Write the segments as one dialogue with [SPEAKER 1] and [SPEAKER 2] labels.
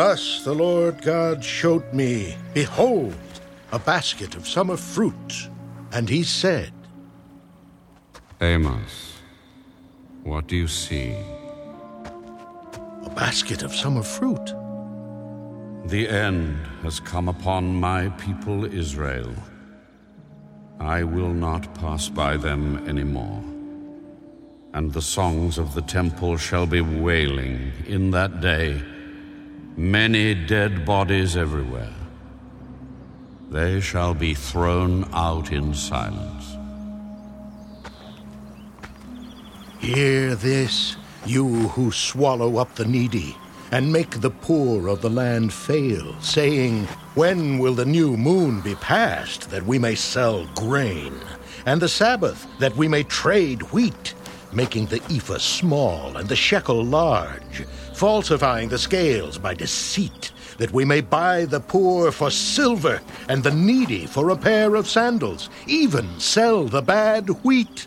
[SPEAKER 1] Thus the Lord God showed me, Behold, a basket of summer fruit. And he said,
[SPEAKER 2] Amos, what do you see?
[SPEAKER 1] A basket of summer fruit.
[SPEAKER 2] The end has come upon my people Israel. I will not pass by them anymore. And the songs of the temple shall be wailing in that day, many dead bodies everywhere. They shall be thrown out in silence.
[SPEAKER 1] Hear this, you who swallow up the needy, and make the poor of the land fail, saying, When will the new moon be passed, that we may sell grain, and the Sabbath, that we may trade wheat, making the ephah small and the shekel large, falsifying the scales by deceit, that we may buy the poor for silver, and the needy for a pair of sandals, even sell the bad wheat?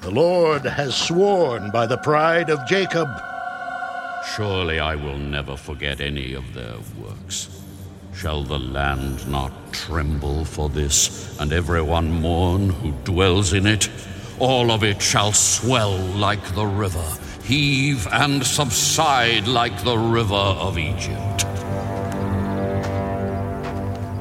[SPEAKER 1] The Lord has sworn by the pride of Jacob.
[SPEAKER 2] Surely I will never forget any of their works. Shall the land not tremble for this, and everyone mourn who dwells in it? All of it shall swell like the river, heave and subside like the river of Egypt.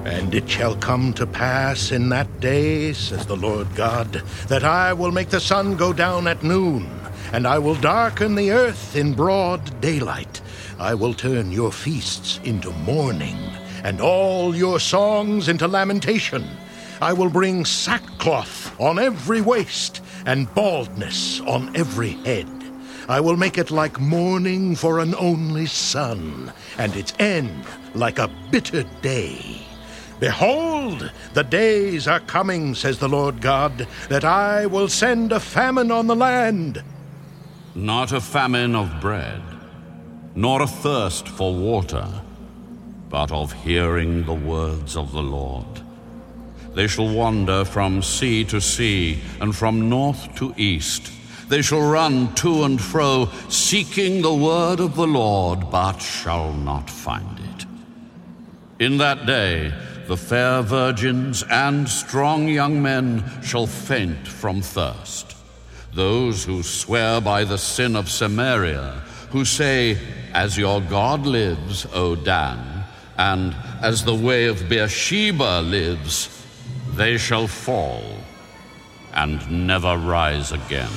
[SPEAKER 1] And it shall come to pass in that day, says the Lord God, that I will make the sun go down at noon, and I will darken the earth in broad daylight. I will turn your feasts into mourning, and all your songs into lamentation. I will bring sackcloth on every waist, and baldness on every head. I will make it like mourning for an only son, and its end like a bitter day. Behold, the days are coming, says the Lord God, that I will send a famine on the land.
[SPEAKER 2] Not a famine of bread, nor a thirst for water, but of hearing the words of the Lord. They shall wander from sea to sea, and from north to east. They shall run to and fro, seeking the word of the Lord, but shall not find it. In that day, the fair virgins and strong young men shall faint from thirst. Those who swear by the sin of Samaria, who say, As your God lives, O Dan, and as the way of Beersheba lives, they shall fall and never rise again.